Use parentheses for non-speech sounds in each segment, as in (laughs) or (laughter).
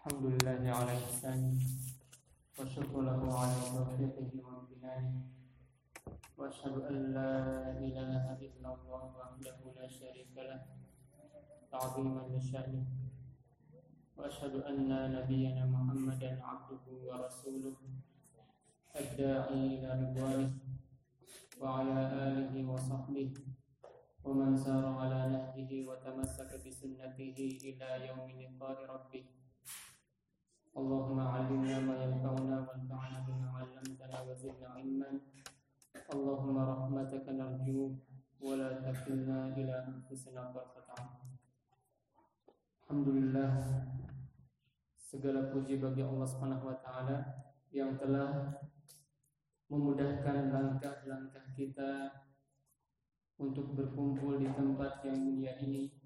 الحمد لله على إحسانه والشكر له على توفيقه وامتنانه. وأشهد أن لا إله إلا الله وحده لا شريك له تعظيما لشأنه. وأشهد أن نبينا محمدا عبده ورسوله الداعي إلى رضوانه وعلى آله وصحبه ومن سار على نهجه وتمسك بسنته إلى يوم لقاء ربه. اللهم علمنا ما ينفعنا وانفعنا بما علمتنا وزدنا علما اللهم رحمتك نرجو ولا تكلنا إلى أنفسنا طرفة عين Alhamdulillah segala puji bagi Allah Subhanahu wa taala yang telah memudahkan langkah-langkah kita untuk berkumpul di tempat yang mulia ini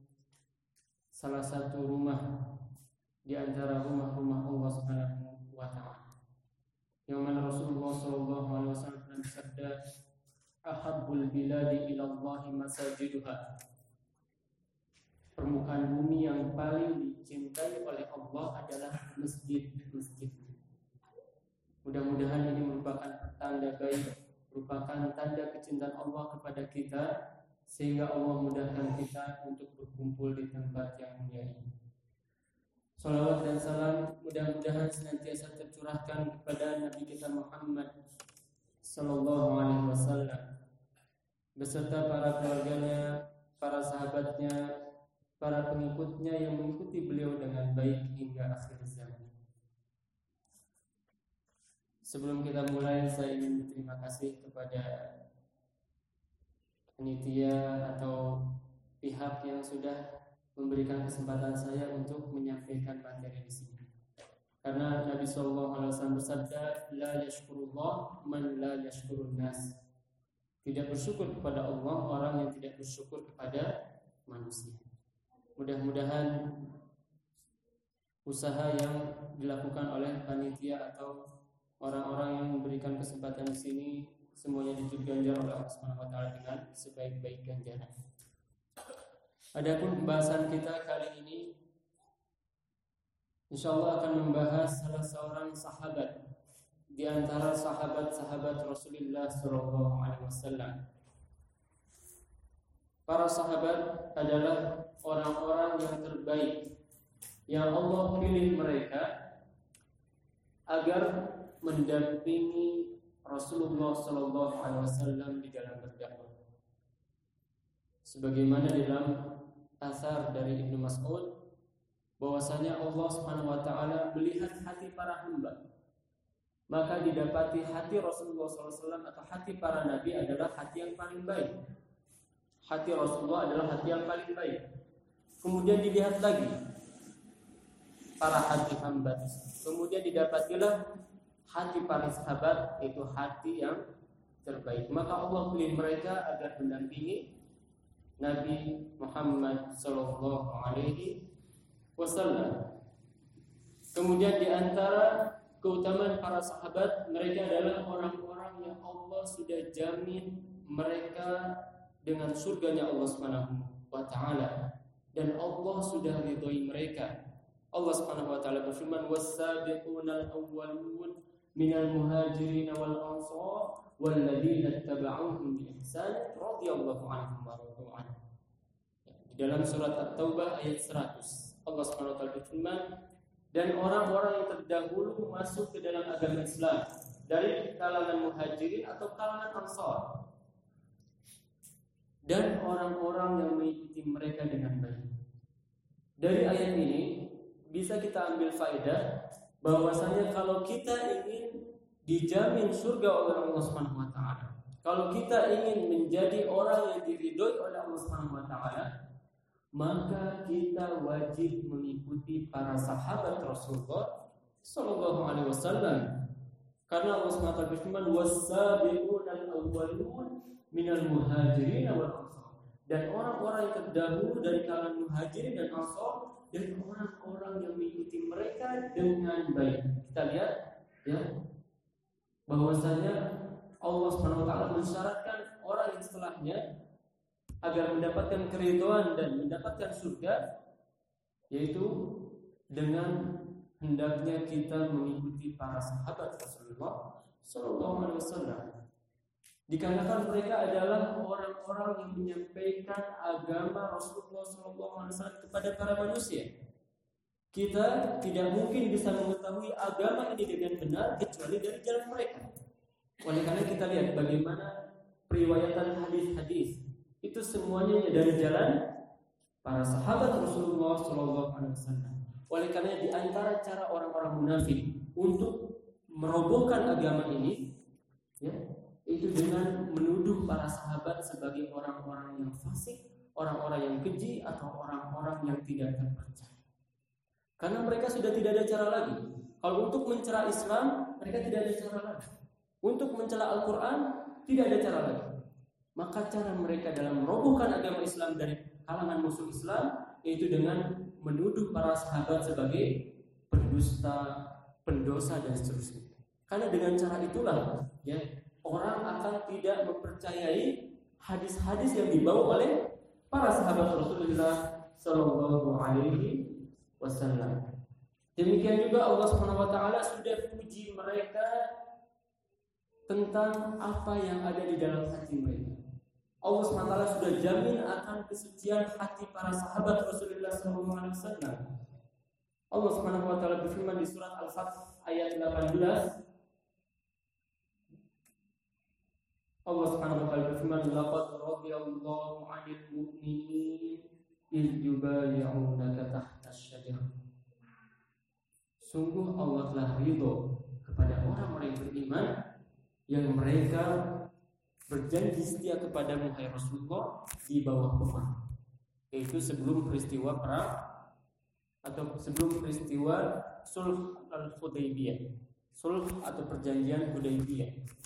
salah satu rumah di antara rumah-rumah Allah Subhanahu wa taala. Yang mana Rasulullah sallallahu alaihi wasallam bersabda, "Ahabbul biladi ila Allah masajiduha." Permukaan bumi yang paling dicintai oleh Allah adalah masjid-masjid. Mudah-mudahan ini merupakan tanda baik, merupakan tanda kecintaan Allah kepada kita sehingga Allah mudahkan kita untuk berkumpul di tempat yang mulia ini. Salawat dan salam mudah-mudahan senantiasa tercurahkan kepada Nabi kita Muhammad Sallallahu Alaihi Wasallam beserta para keluarganya, para sahabatnya, para pengikutnya yang mengikuti beliau dengan baik hingga akhir zaman. Sebelum kita mulai, saya ingin berterima kasih kepada penitia atau pihak yang sudah memberikan kesempatan saya untuk menyampaikan materi di sini. Karena Nabi Shallallahu Alaihi Wasallam bersabda, "La yashkurullah man la yashkurun nas." Tidak bersyukur kepada Allah orang yang tidak bersyukur kepada manusia. Mudah-mudahan usaha yang dilakukan oleh panitia atau orang-orang yang memberikan kesempatan di sini semuanya ditutupkan ganjar oleh Allah Subhanahu wa taala dengan sebaik-baik ganjaran. Adapun pembahasan kita kali ini Insya Allah akan membahas salah seorang sahabat di antara sahabat-sahabat Rasulullah Wasallam. Para sahabat adalah orang-orang yang terbaik yang Allah pilih mereka agar mendampingi Rasulullah Wasallam di dalam berdakwah. Sebagaimana dalam asar dari Ibnu Mas'ud bahwasanya Allah Subhanahu wa taala melihat hati para hamba. Maka didapati hati Rasulullah SAW atau hati para nabi adalah hati yang paling baik. Hati Rasulullah adalah hati yang paling baik. Kemudian dilihat lagi para hati hamba. Kemudian didapatilah hati para sahabat itu hati yang terbaik. Maka Allah pilih mereka agar mendampingi Nabi Muhammad Sallallahu Alaihi Wasallam. Kemudian di antara keutamaan para sahabat mereka adalah orang-orang yang Allah sudah jamin mereka dengan surganya Allah Subhanahu wa taala dan Allah sudah ridhoi mereka. Allah Subhanahu wa taala berfirman was-sabiqunal awwalun muhajirin wal ansar walladzina ittaba'uuhum bi ihsan radhiyallahu anhum wa radu Di dalam surat At-Taubah ayat 100 Allah Subhanahu wa taala berfirman dan orang-orang yang terdahulu masuk ke dalam agama Islam dari kalangan muhajirin atau kalangan ansar dan orang-orang yang mengikuti mereka dengan baik. Dari ayat ini bisa kita ambil faedah bahwasanya kalau kita ingin dijamin surga oleh Allah Subhanahu wa taala. Kalau kita ingin menjadi orang yang diridhoi oleh Allah Subhanahu wa taala, maka kita wajib mengikuti para sahabat Rasulullah sallallahu alaihi wasallam. Karena Allah SWT berfirman wasabiqun al-awwalun minal muhajirin wal ansar. Dan orang-orang yang terdahulu dari kalangan muhajirin dan ansar dan orang-orang yang mengikuti mereka dengan baik. Kita lihat ya bahwasanya Allah Subhanahu wa taala mensyaratkan orang yang setelahnya agar mendapatkan keridhaan dan mendapatkan surga yaitu dengan hendaknya kita mengikuti para sahabat Rasulullah Shallallahu Alaihi Wasallam. Dikarenakan mereka adalah orang-orang yang menyampaikan agama Rasulullah Wasallam kepada para manusia. Kita tidak mungkin bisa mengetahui agama ini dengan benar kecuali dari jalan mereka. Oleh karena kita lihat bagaimana periwayatan hadis-hadis itu semuanya dari jalan para sahabat Rasulullah Wasallam. Oleh karena di antara cara orang-orang munafik untuk merobohkan agama ini, itu dengan menuduh para sahabat sebagai orang-orang yang fasik, orang-orang yang keji atau orang-orang yang tidak terpercaya. Karena mereka sudah tidak ada cara lagi. Kalau untuk mencela Islam, mereka tidak ada cara lagi. Untuk mencela Al-Quran, tidak ada cara lagi. Maka cara mereka dalam merobohkan agama Islam dari kalangan musuh Islam yaitu dengan menuduh para sahabat sebagai pendusta, pendosa dan seterusnya. Karena dengan cara itulah ya orang akan tidak mempercayai hadis-hadis yang dibawa oleh para sahabat Rasulullah Shallallahu Alaihi Wasallam. Demikian juga Allah Subhanahu Wa Taala sudah puji mereka tentang apa yang ada di dalam hati mereka. Allah SWT sudah jamin akan kesucian hati para sahabat Rasulullah SAW. Allah Subhanahu wa taala berfirman di surat Al-Fath ayat 18 Allah Subhanahu wa taala berfirman laqad radiyallahu 'anil mu'minin iz yubayyi'unaka tahta asy-syajarah Sungguh Allah telah ridho kepada orang-orang yang beriman yang mereka berjanji setia kepada hai Rasulullah di bawah pohon. Yaitu sebelum peristiwa perang atau sebelum peristiwa sulh al-Hudaybiyah. Sulh atau perjanjian Hudaybiyah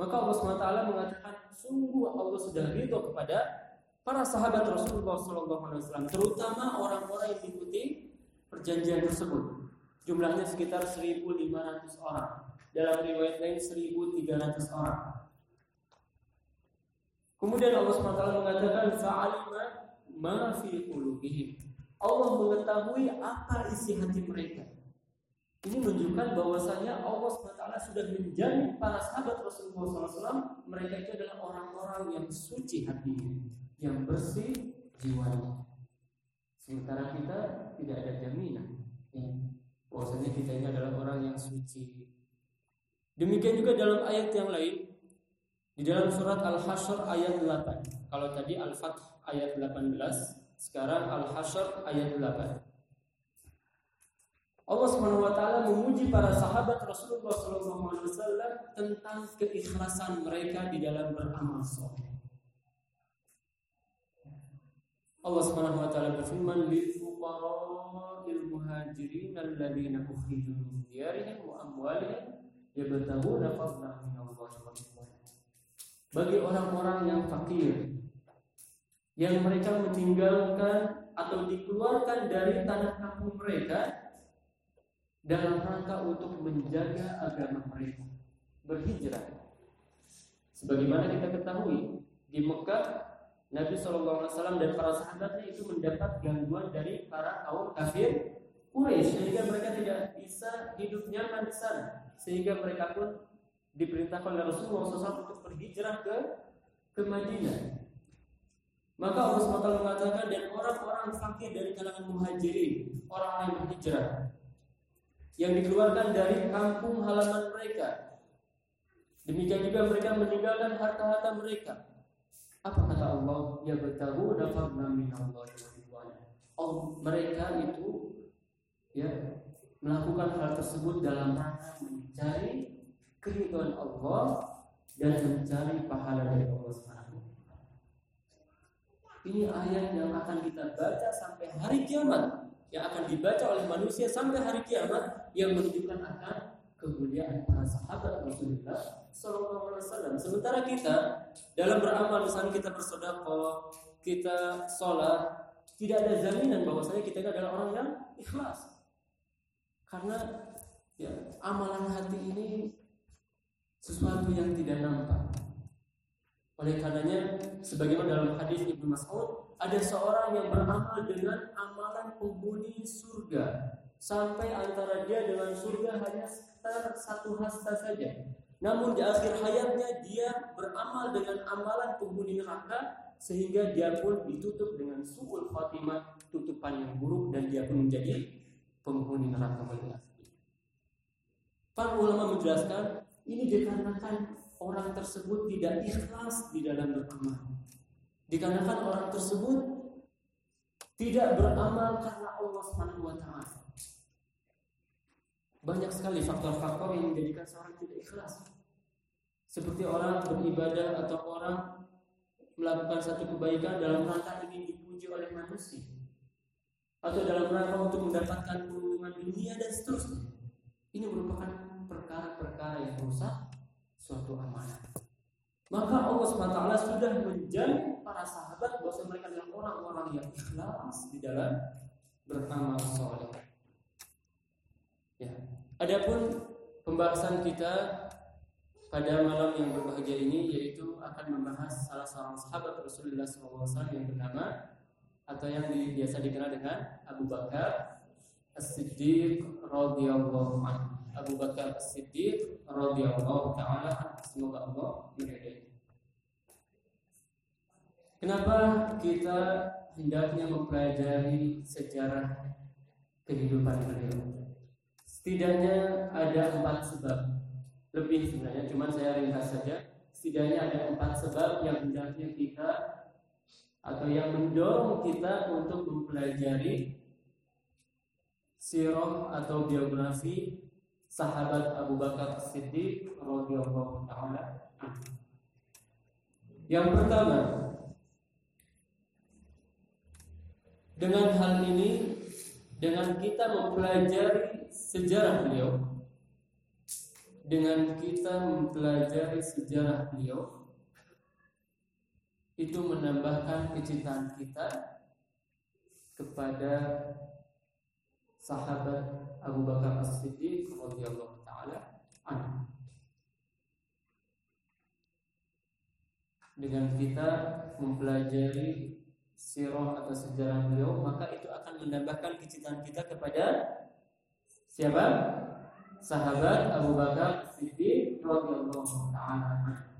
maka Allah SWT mengatakan sungguh Allah sudah ridho kepada para sahabat Rasulullah SAW terutama orang-orang yang mengikuti perjanjian tersebut jumlahnya sekitar 1.500 orang dalam riwayat lain 1.300 orang Kemudian Allah SWT mengatakan fa'alima ma fi. Allah mengetahui apa isi hati mereka. Ini menunjukkan bahwasanya Allah sudah menjamin para sahabat Rasulullah SAW mereka itu adalah orang-orang yang suci hatinya, yang bersih jiwanya. Sementara kita tidak ada jaminan ya, bahwasanya kita ini adalah orang yang suci. Demikian juga dalam ayat yang lain di dalam surat Al-Hasyr ayat 8. Kalau tadi Al-Fath ayat 18, sekarang Al-Hasyr ayat 8. Allah taala memuji para sahabat Rasulullah wasallam tentang keikhlasan mereka di dalam beramal saleh. Allah Subhanahu wa taala berfirman lil fuqara'il muhajirin alladziina ukhriju min diyarihim wa amwalihim yabtaguna fadlan min Allah wa bagi orang-orang yang fakir yang mereka meninggalkan atau dikeluarkan dari tanah kampung mereka dalam rangka untuk menjaga agama mereka berhijrah sebagaimana kita ketahui di Mekah Nabi SAW dan para sahabatnya itu mendapat gangguan dari para kaum kafir Quraisy sehingga mereka tidak bisa hidup nyaman di sana sehingga mereka pun diperintahkan oleh Rasulullah SAW untuk berhijrah ke ke Madinah. Maka Allah SWT mengatakan dan orang-orang fakir dari kalangan muhajirin, orang yang berhijrah, yang dikeluarkan dari kampung halaman mereka. Demikian juga mereka meninggalkan harta-harta mereka. Apa kata Allah? Ya bertahu dapat min Allah Oh, mereka itu ya melakukan hal tersebut dalam rangka mencari keridhaan Allah dan mencari pahala dari Allah Subhanahu Ini ayat yang akan kita baca sampai hari kiamat, yang akan dibaca oleh manusia sampai hari kiamat yang menunjukkan akan kemuliaan para sahabat Rasulullah Sallallahu Alaihi Wasallam. Sementara kita dalam beramal, misalnya kita bersedekah, kita sholat, tidak ada jaminan bahwasanya kita adalah orang yang ikhlas. Karena ya, amalan hati ini sesuatu yang tidak nampak. Oleh karenanya, sebagaimana dalam hadis Ibnu Mas'ud, ada seorang yang beramal dengan amalan penghuni surga sampai antara dia dengan surga hanya sekitar satu hasta saja. Namun di akhir hayatnya dia beramal dengan amalan penghuni neraka sehingga dia pun ditutup dengan suul khatimah, tutupan yang buruk dan dia pun menjadi penghuni neraka Para ulama menjelaskan ini dikarenakan orang tersebut tidak ikhlas di dalam beramal. Dikarenakan orang tersebut tidak beramal karena Allah Subhanahu wa taala. Banyak sekali faktor-faktor yang menjadikan seorang tidak ikhlas. Seperti orang beribadah atau orang melakukan satu kebaikan dalam rangka ingin dipuji oleh manusia atau dalam rangka untuk mendapatkan keuntungan dunia dan seterusnya. Ini merupakan perkara-perkara yang merusak suatu amanah. Maka Allah SWT sudah menjamin para sahabat bahwa mereka adalah orang-orang yang ikhlas di dalam beramal soleh. Ya. Adapun pembahasan kita pada malam yang berbahagia ini yaitu akan membahas salah seorang sahabat Rasulullah SAW yang bernama atau yang biasa dikenal dengan Abu Bakar As-Siddiq radhiyallahu anhu. Abu Bakar As-Siddiq radhiyallahu taala semoga Allah meridai. Kenapa kita hendaknya mempelajari sejarah kehidupan beliau? Setidaknya ada empat sebab. Lebih sebenarnya, cuma saya ringkas saja. Setidaknya ada empat sebab yang hendaknya kita atau yang mendorong kita untuk mempelajari sirah atau biografi sahabat Abu Bakar Siddiq radhiyallahu taala. Yang pertama, dengan hal ini dengan kita mempelajari sejarah beliau dengan kita mempelajari sejarah beliau itu menambahkan kecintaan kita kepada sahabat Abu Bakar As-Siddiq radhiyallahu taala. Dengan kita mempelajari sirah atau sejarah beliau, maka itu akan menambahkan kecintaan kita kepada Siapa? Sahabat Abu Bakar Siddiq radhiyallahu taala.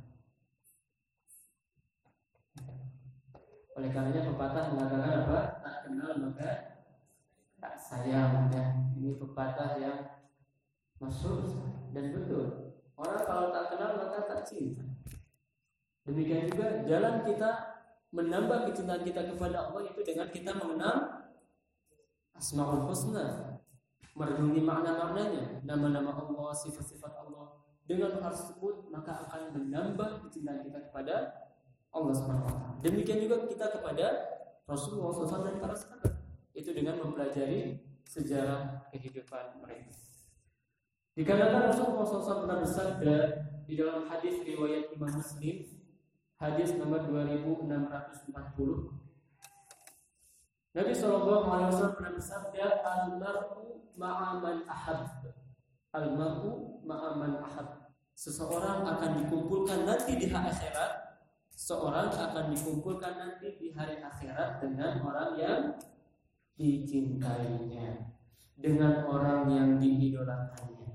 Oleh karenanya pepatah mengatakan apa? Tak kenal maka tak sayang ya. Ini pepatah yang masuk dan betul. Orang kalau tak kenal maka tak cinta. Demikian juga jalan kita menambah kecintaan kita kepada Allah itu dengan kita mengenal Asmaul Husna merenungi makna-maknanya, nama-nama Allah, sifat-sifat Allah. Dengan hal tersebut maka akan menambah kecintaan kita kepada Allah SWT. Demikian juga kita kepada Rasulullah SAW dan para sahabat. Itu dengan mempelajari sejarah kehidupan mereka. Dikarenakan Rasulullah SAW pernah bersabda di dalam hadis riwayat Imam Muslim, hadis nomor 2640 Nabi Shallallahu Alaihi Wasallam pernah bersabda, "Al-mar'u ma'aman ahab." Al-mar'u ma'aman ahab. Seseorang akan dikumpulkan nanti di hari akhirat. Seorang akan dikumpulkan nanti di hari akhirat dengan orang yang dicintainya, dengan orang yang diidolakannya.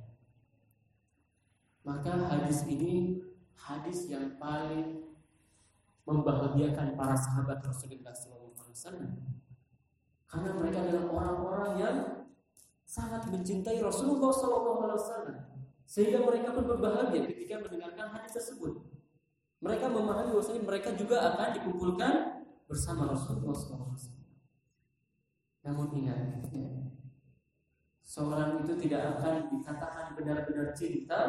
Maka hadis ini hadis yang paling membahagiakan para sahabat Rasulullah SAW karena mereka adalah orang-orang yang sangat mencintai Rasulullah SAW. Sehingga mereka pun berbahagia ketika mendengarkan hadis tersebut. Mereka memahami bahwa mereka juga akan dikumpulkan bersama Rasulullah SAW. Namun ingat, ya, seorang itu tidak akan dikatakan benar-benar cinta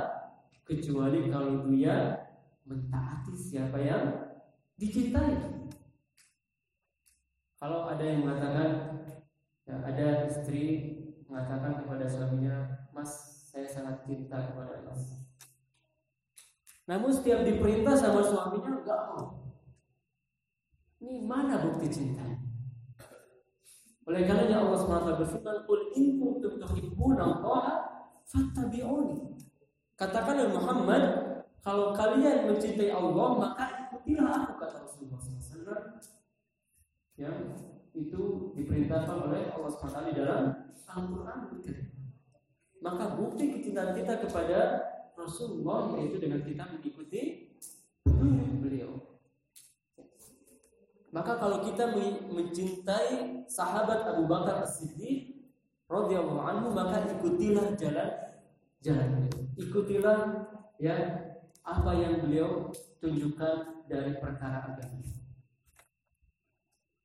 kecuali kalau dia mentaati siapa yang dicintai. Kalau ada yang mengatakan ya, ada istri mengatakan kepada suaminya, Mas, saya sangat cinta kepada Mas. Namun setiap diperintah sama suaminya enggak mau. Ini mana bukti cinta? Oleh karena Allah SWT berfirman, "Qul in kuntum tuhibbuna Allah fattabi'uni." Katakanlah Muhammad, kalau kalian mencintai Allah, maka ikutilah aku kata Rasulullah SAW. Ya. itu diperintahkan oleh Allah SWT di dalam Al-Quran maka bukti kecintaan kita kepada Rasulullah yaitu dengan kita mengikuti beliau maka kalau kita mencintai sahabat Abu Bakar As-Siddiq radhiyallahu anhu maka ikutilah jalan jalan. Ikutilah ya apa yang beliau tunjukkan dari perkara agama.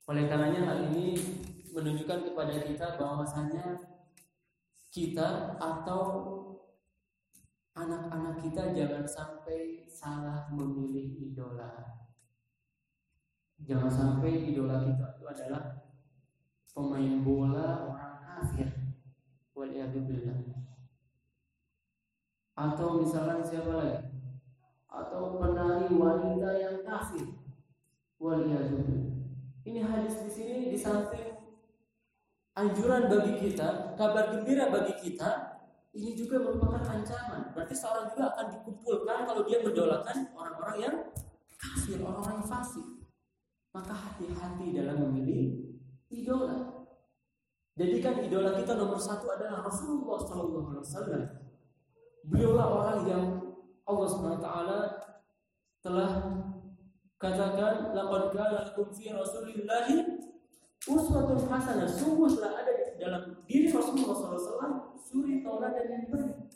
Oleh karenanya hal ini menunjukkan kepada kita bahwasanya kita atau anak-anak kita jangan sampai salah memilih idola. Jangan sampai idola kita itu adalah pemain bola orang kafir. Atau misalkan siapa lagi? Atau penari wanita yang kafir. Waliyadzubillah. Ini hadis di sini di samping anjuran bagi kita, kabar gembira bagi kita, ini juga merupakan ancaman. Berarti seorang juga akan dikumpulkan kalau dia mendolakan orang-orang yang kafir, orang-orang yang fasik. Maka hati-hati dalam memilih idola. Jadi kan idola kita nomor satu adalah Rasulullah SAW. Beliaulah orang yang Allah SWT telah katakan laqad kana lakum fi rasulillahi uswatun hasanah. Sungguh telah ada di dalam diri Rasulullah SAW suri dan yang baik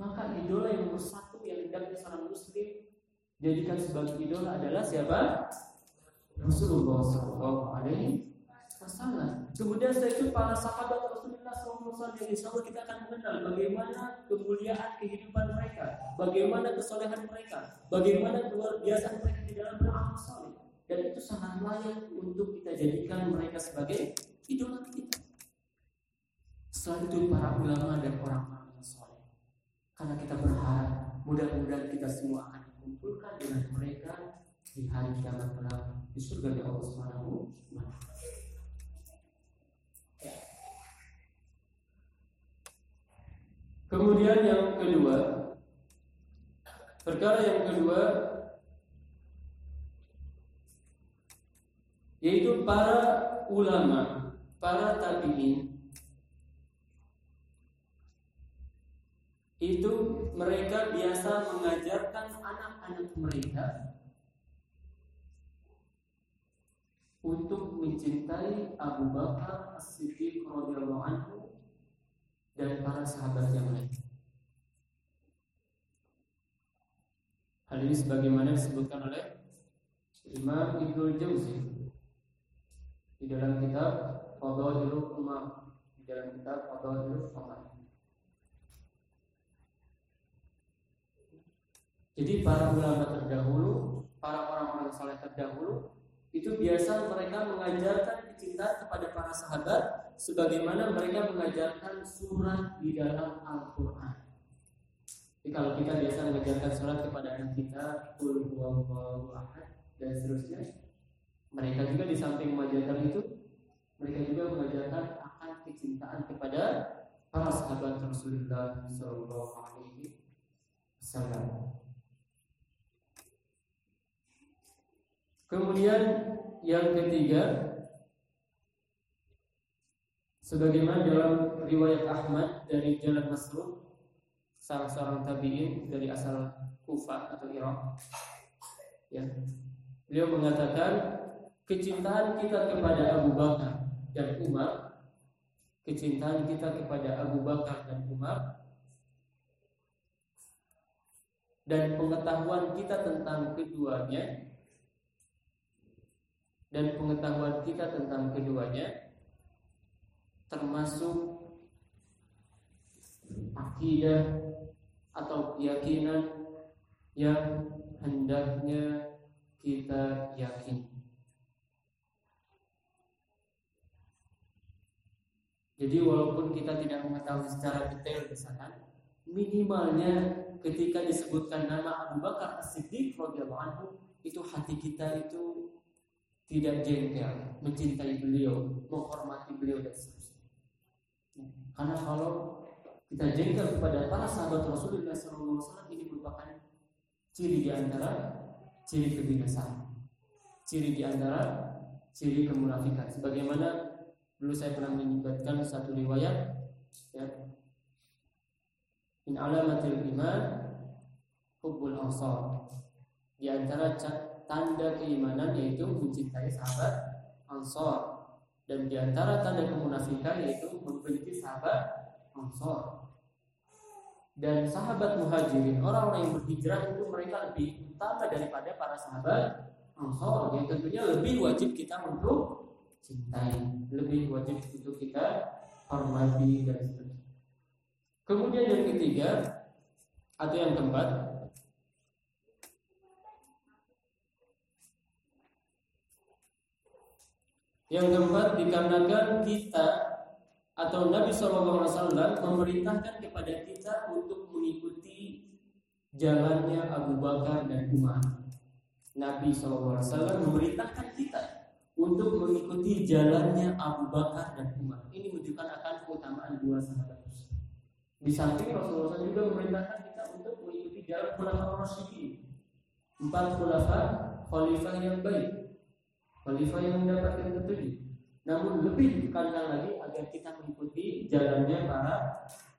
maka idola yang nomor satu yang hendaknya seorang muslim jadikan sebagai idola adalah siapa? Rasulullah SAW Kemudian setelah itu para sahabat Rasulullah SAW yang insya Allah kita akan mengenal bagaimana kemuliaan kehidupan mereka, bagaimana kesolehan mereka, bagaimana keluar biasa mereka di dalam beramal soleh dan itu sangat layak untuk kita jadikan mereka sebagai idola kita. Setelah itu para ulama dan orang-orang yang soleh. Karena kita berharap mudah-mudahan kita semua akan dikumpulkan dengan mereka di hari kiamat kelak di surga Allah Subhanahu Kemudian yang kedua, perkara yang kedua yaitu para ulama, para tabi'in itu mereka biasa mengajarkan anak-anak mereka untuk mencintai Abu Bakar As-Siddiq radhiyallahu anhu dan para sahabat yang lain. Hal ini sebagaimana disebutkan oleh Imam Ibnu Jauzi di dalam kitab Fadailul Umar di dalam kitab Fadailul Umar Jadi para ulama terdahulu, para orang-orang saleh terdahulu itu biasa mereka mengajarkan kecintaan kepada para sahabat sebagaimana mereka mengajarkan surat di dalam Al-Qur'an. Jadi kalau kita biasa mengajarkan surat kepada anak kita, Qul huwallahu ahad dan seterusnya, mereka juga di samping mengajarkan itu, mereka juga mengajarkan akan kecintaan kepada para sahabat Rasulullah Shallallahu Alaihi Wasallam. Kemudian yang ketiga, sebagaimana dalam riwayat Ahmad dari Jalan Masruh, salah seorang tabiin dari asal Kufah atau Irak, ya, beliau mengatakan kecintaan kita kepada Abu Bakar dan Umar, kecintaan kita kepada Abu Bakar dan Umar, dan pengetahuan kita tentang keduanya dan pengetahuan kita tentang keduanya termasuk akidah atau keyakinan yang hendaknya kita yakini. Jadi walaupun kita tidak mengetahui secara detail misalkan, minimalnya ketika disebutkan nama Abu Bakar As-Siddiq radhiyallahu itu hati kita itu tidak jengkel, mencintai beliau, menghormati beliau dan seterusnya. Karena kalau kita jengkel kepada para sahabat Rasulullah SAW ini merupakan ciri di antara ciri kebinasaan, ciri di antara ciri kemunafikan. Sebagaimana dulu saya pernah menyebutkan satu riwayat ya. In alamatil iman hubbul ansar. Di antara tanda keimanan yaitu mencintai sahabat ansar dan di antara tanda kemunafikan yaitu membenci sahabat ansar. Dan sahabat muhajirin, orang-orang yang berhijrah itu mereka lebih utama daripada para sahabat ansar yang tentunya lebih wajib kita untuk cintai, lebih wajib untuk kita hormati dan seterusnya. Kemudian yang ketiga atau yang keempat Yang keempat dikarenakan kita atau Nabi SAW memerintahkan kepada kita untuk mengikuti jalannya Abu Bakar dan Umar. Nabi SAW memerintahkan kita untuk mengikuti jalannya Abu Bakar dan Umar. Ini menunjukkan akan keutamaan dua sahabat. Di samping Rasulullah SAW juga memerintahkan kita untuk mengikuti jalan Khulafaur Rasyidin. Empat khulafa khalifah yang baik. Khalifah yang mendapatkan petunjuk. Namun lebih ditekankan lagi agar kita mengikuti jalannya para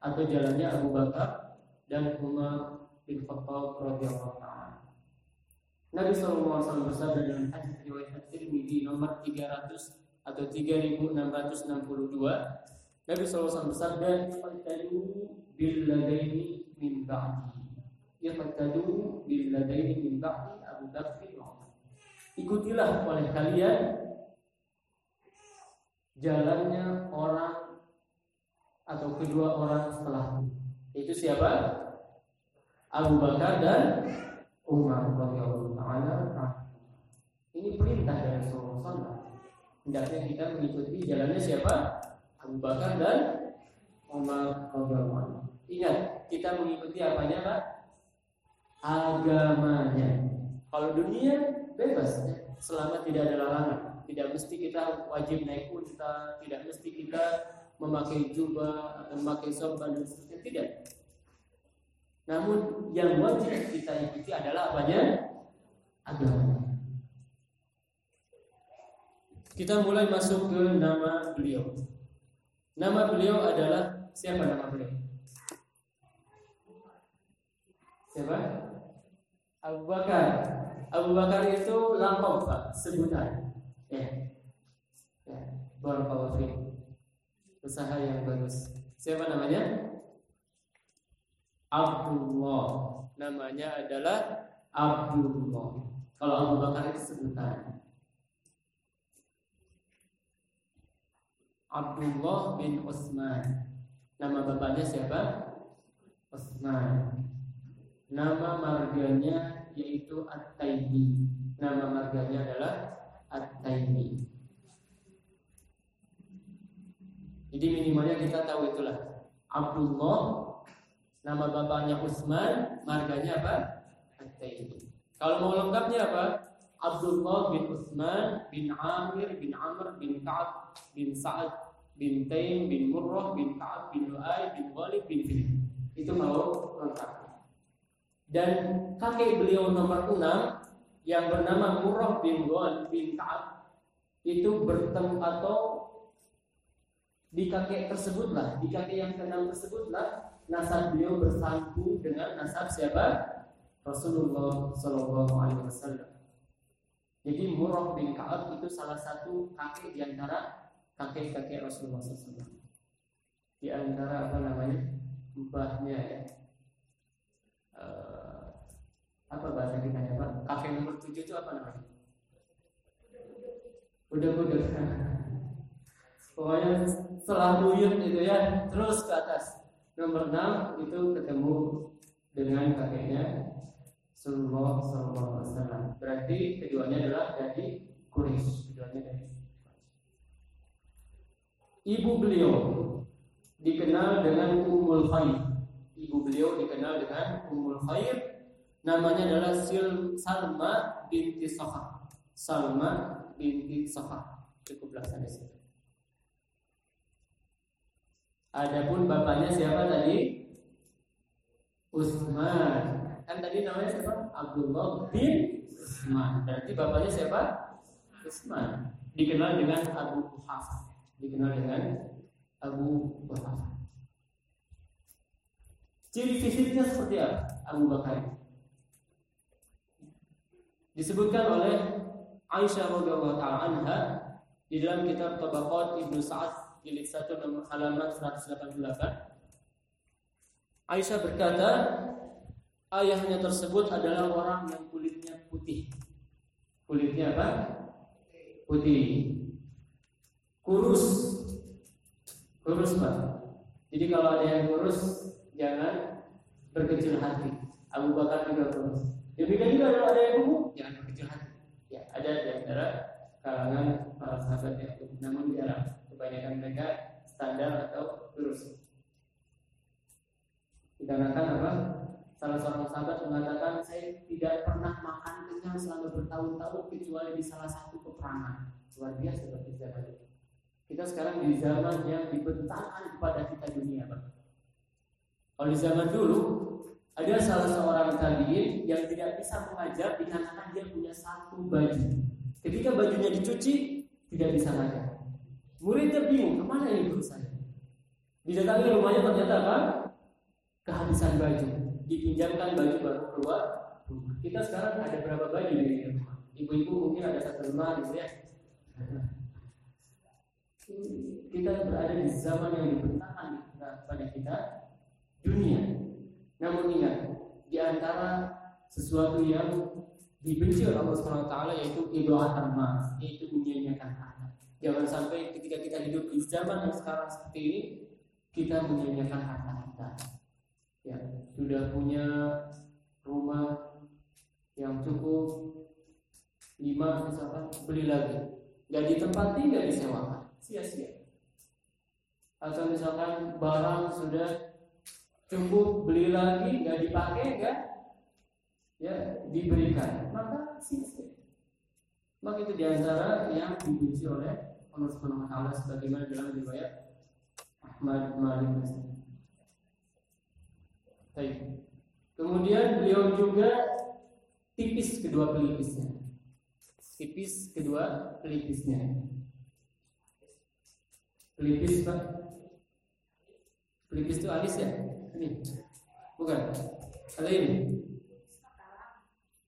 atau jalannya Abu Bakar dan Umar bin Khattab radhiyallahu taala. Nabi SAW bersabda dalam hadis riwayat Tirmidzi nomor 300 atau 3662 Nabi SAW bersabda Iqtadu bil ladaini min ba'di Iqtadu bil ladaini min ba'di Abu Bakr Ikutilah oleh kalian jalannya orang atau kedua orang setelah itu siapa? Abu Bakar dan Umar radhiyallahu taala Ini perintah dari Rasulullah Hendaknya kita mengikuti jalannya siapa? Abu Bakar dan Umar radhiyallahu Ingat, kita mengikuti apanya, Pak? Agamanya. Kalau dunia bebas selama tidak ada larangan. Tidak mesti kita wajib naik unta, tidak mesti kita memakai jubah atau memakai sorban dan sebagainya. Tidak. Namun yang wajib kita ikuti adalah apanya? Agama. Kita mulai masuk ke nama beliau. Nama beliau adalah siapa nama beliau? Siapa? Abu Bakar. Abu Bakar itu lampau Pak, sebutan. Ya. Ya, barakallahu Usaha yang bagus. Siapa namanya? Abdullah. Namanya adalah Abdullah. Kalau Abu Bakar itu sebutan. Abdullah bin Utsman. Nama bapaknya siapa? Utsman. Nama marganya yaitu At-Taimi. Nama marganya adalah At-Taimi. Jadi minimalnya kita tahu itulah Abdullah Nama bapaknya Utsman, marganya apa? At-Taimi. Kalau mau lengkapnya apa? Abdullah bin Utsman bin Amir bin Amr bin Ka'ab bin Sa'ad bin Taim bin Murrah bin Ka'ab bin Lu'ay bin Ghalib bin Fihr. Itu kalau lengkap. Dan kakek beliau nomor 6 yang bernama Murrah bin Ghalib bin Ka'ab itu bertemu atau di kakek tersebutlah, di kakek yang keenam tersebutlah nasab beliau bersambung dengan nasab siapa? Rasulullah Shallallahu Alaihi Wasallam. Jadi Murrah bin Kaab itu salah satu kakek di antara kakek-kakek Rasulullah SAW. Di antara apa namanya mbahnya ya. Uh, apa bahasa kita ya Pak? Kakek nomor tujuh itu apa namanya? Udah-udah. Pokoknya setelah buyut itu ya terus ke atas Nomor 6 itu ketemu dengan kakeknya Rasulullah Sallallahu Alaihi Wasallam. Berarti keduanya adalah dari Quraisy. Keduanya dari Ibu beliau dikenal dengan Ummul Khair. Ibu beliau dikenal dengan Ummul Khair. Namanya adalah Sil Salma binti Safah. Salma binti Safah. Cukuplah sampai situ. Adapun bapaknya siapa tadi? Utsman. Kan tadi namanya siapa? Abdullah bin Utsman. Berarti bapaknya siapa? Utsman. dikenal dengan Abu Quhafa dikenal dengan Abu Quhafa ciri fisiknya seperti apa Abu Bakar disebutkan oleh Aisyah radhiyallahu taala anha di dalam kitab Tabaqat Ibnu Sa'ad jilid 1 halaman 188 Aisyah berkata ayahnya tersebut adalah orang yang kulitnya putih. Kulitnya apa? Putih. Kurus. Kurus pak. Jadi kalau ada yang kurus jangan berkecil hati. Abu Bakar juga kurus demikian juga kalau ada yang gemuk jangan berkecil hati. Ya ada di antara kalangan para sahabat yang namun jarang kebanyakan mereka standar atau kurus dikarenakan apa? Salah seorang sahabat mengatakan saya tidak pernah makan kenyang selama bertahun-tahun kecuali di salah satu peperangan. Luar biasa seperti zaman itu kita sekarang di zaman yang dibentangkan kepada kita dunia Pak. Kalau di zaman dulu ada salah seorang tabiin yang tidak bisa mengajar dikarenakan dia punya satu baju. Ketika bajunya dicuci tidak bisa ngajar. Muridnya bingung ke mana ini guru saya. Didatangi rumahnya ternyata apa? Kehabisan baju dipinjamkan baju baru keluar. Kita sekarang ada berapa baju di rumah? Ibu-ibu mungkin ada satu rumah gitu ya. Kita berada di zaman yang dibentangkan pada kita dunia. Namun ingat, di antara sesuatu yang dibenci oleh Allah Subhanahu wa taala yaitu idoatan mas, yaitu menyanyiakan harta. Jangan sampai ketika kita hidup di zaman yang sekarang seperti ini kita menyanyiakan harta kita ya sudah punya rumah yang cukup lima misalkan beli lagi. Nggak ditempati nggak disewakan. Sia-sia. Atau misalkan barang sudah cukup beli lagi nggak dipakai nggak ya diberikan maka sia-sia maka itu di antara yang dibenci oleh Allah Subhanahu Wa Taala sebagaimana dalam riwayat Ahmad Malik Baik. Kemudian beliau juga tipis kedua pelipisnya. Tipis kedua pelipisnya. Pelipis Pak. Pelipis itu alis ya? Ini. Bukan. Kalau ini.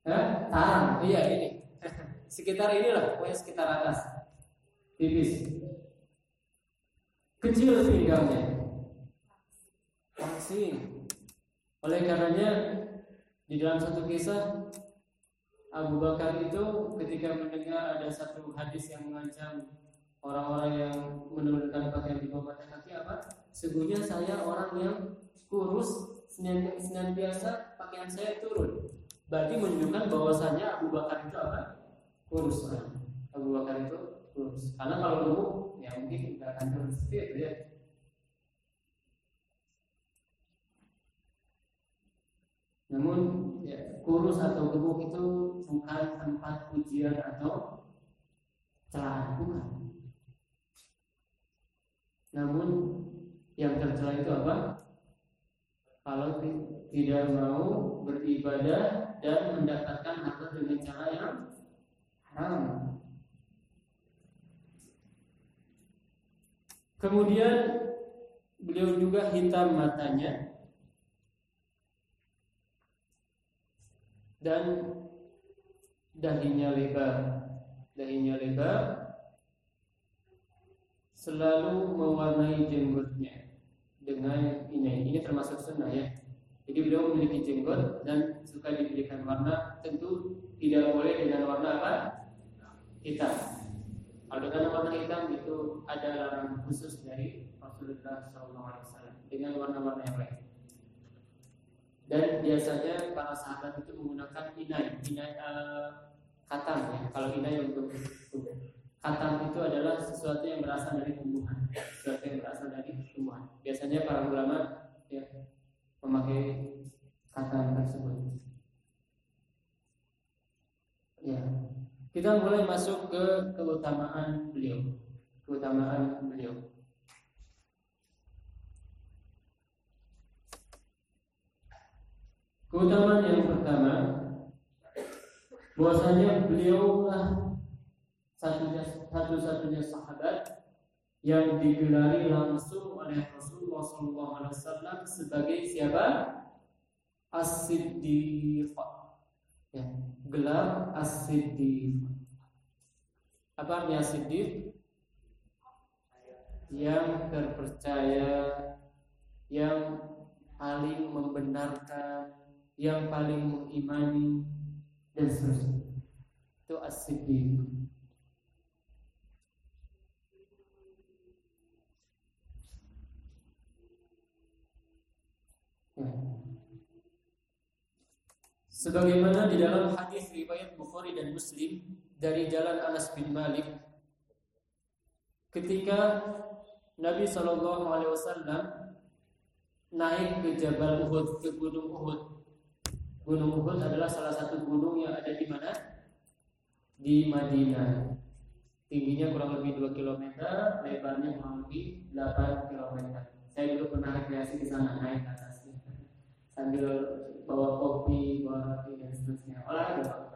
Hah? Tarang. Iya ini. (laughs) sekitar inilah, pokoknya sekitar atas. Tipis. Kecil pinggangnya. Langsing. Oleh karenanya di dalam satu kisah Abu Bakar itu ketika mendengar ada satu hadis yang mengancam orang-orang yang menurunkan pakaian di bawah kaki apa? Sesungguhnya saya orang yang kurus senantiasa pakaian saya turun. Berarti menunjukkan bahwasanya Abu Bakar itu apa? Kurus. Abu Bakar itu kurus. Karena kalau gemuk ya mungkin tidak akan turun seperti itu ya. Namun ya, kurus atau gemuk itu bukan tempat pujian atau celaan, bukan. Namun yang tercela itu apa? Kalau tidak mau beribadah dan mendapatkan harta dengan cara yang haram. Kemudian beliau juga hitam matanya. Dan dahinya lebar. Dahinya lebar. Selalu mewarnai jenggotnya dengan ini. Ini termasuk sunnah ya. Jadi beliau memiliki jenggot dan suka diberikan warna. Tentu tidak boleh dengan warna apa? Hitam. Kalau dengan warna hitam itu ada larangan khusus dari Rasulullah SAW dengan warna-warna yang lain. Dan biasanya para sahabat itu menggunakan inai, inai uh, katam ya. Kalau inai untuk katam itu adalah sesuatu yang berasal dari tumbuhan, sesuatu yang berasal dari. Biasanya para ulama ya memakai katam tersebut. Ya, kita mulai masuk ke keutamaan beliau, keutamaan beliau. Keutamaan yang pertama bahwasanya beliau lah satu satu-satunya sahabat yang digelari langsung oleh Rasulullah SAW sebagai siapa? As-Siddiq. Ya, gelar As-Siddiq. Apa artinya Siddiq? Yang terpercaya, yang paling membenarkan, yang paling mengimani dan seterusnya. Itu As-Siddiq. Sebagaimana di dalam hadis riwayat Bukhari dan Muslim dari jalan Anas bin Malik ketika Nabi Shallallahu Alaihi Wasallam naik ke Jabal Uhud ke Gunung Uhud. Gunung Uhud adalah salah satu gunung yang ada di mana? Di Madinah. Tingginya kurang lebih 2 km, lebarnya kurang lebih 8 km. Saya dulu pernah rekreasi di sana naik ke atasnya sambil bawa kopi, bawa roti dan seterusnya. Olahraga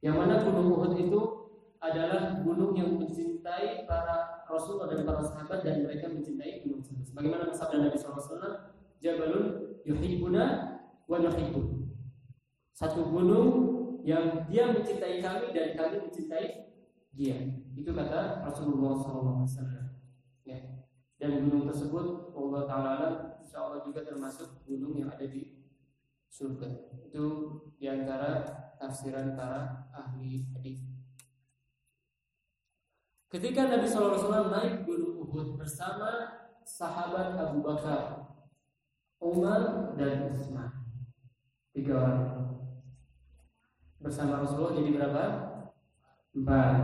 Yang mana Gunung Uhud itu adalah gunung yang mencintai para Rasulullah dan para sahabat dan mereka mencintai gunung tersebut. Sebagaimana sabda Nabi SAW, Jabalun yuhibbuna wa nuhibbu. Satu gunung yang dia mencintai kami dan kami mencintai dia. Itu kata Rasulullah SAW. Ya. Dan gunung tersebut Allah Taala insya Allah juga termasuk gunung yang ada di surga. Itu di antara tafsiran para ahli hadis. Ketika Nabi SAW naik gunung Uhud bersama sahabat Abu Bakar, Umar dan Utsman, tiga orang bersama Rasulullah jadi berapa? Empat.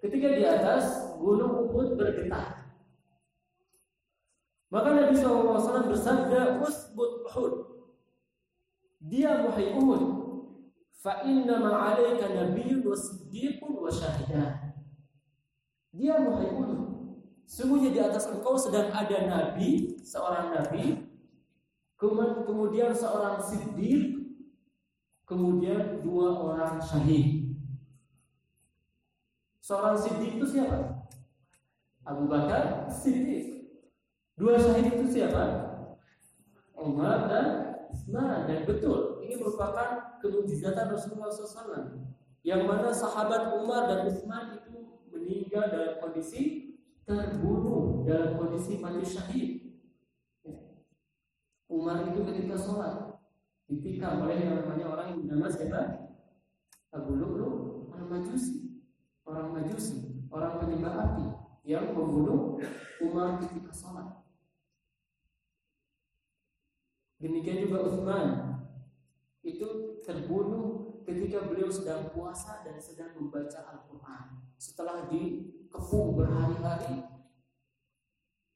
Ketika di atas gunung Uhud bergetar, maka Nabi SAW bersabda, Usbut Uhud. Dia muhai Uhud. Fa inna ma'alaika nabiyyun wa siddiqun wa syahidah. Dia muhai Uhud. Sungguhnya di atas engkau sedang ada nabi, seorang nabi, kemudian seorang siddiq, kemudian dua orang syahid. Seorang siddiq itu siapa? Abu Bakar Siddiq. Dua syahid itu siapa? Umar dan Utsman dan betul ini merupakan kemujizatan Rasulullah SAW yang mana sahabat Umar dan Utsman itu meninggal dalam kondisi terbunuh dalam kondisi mati syahid. Umar itu ketika sholat ditikam oleh yang namanya orang yang bernama siapa? Abu Lu'lu orang Majusi, orang Majusi, orang penyembah api yang membunuh Umar ketika sholat. Demikian juga Uthman itu terbunuh ketika beliau sedang puasa dan sedang membaca Al-Quran. Setelah dikepung berhari-hari,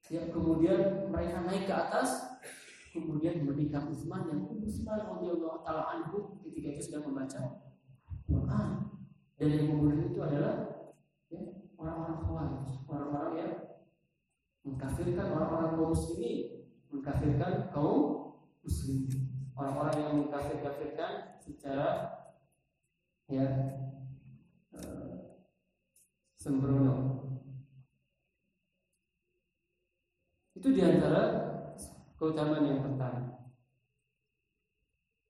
ya kemudian mereka naik ke atas, kemudian menikah Uthman yang Uthman radhiyallahu taala anhu ketika itu sedang membaca Al-Quran. Dan yang membunuh itu adalah ya, orang-orang khawarij, orang-orang yang mengkafirkan orang-orang kaum muslimin, mengkafirkan kaum orang-orang yang mengkafir-kafirkan secara ya uh, sembrono. Itu di antara keutamaan yang pertama.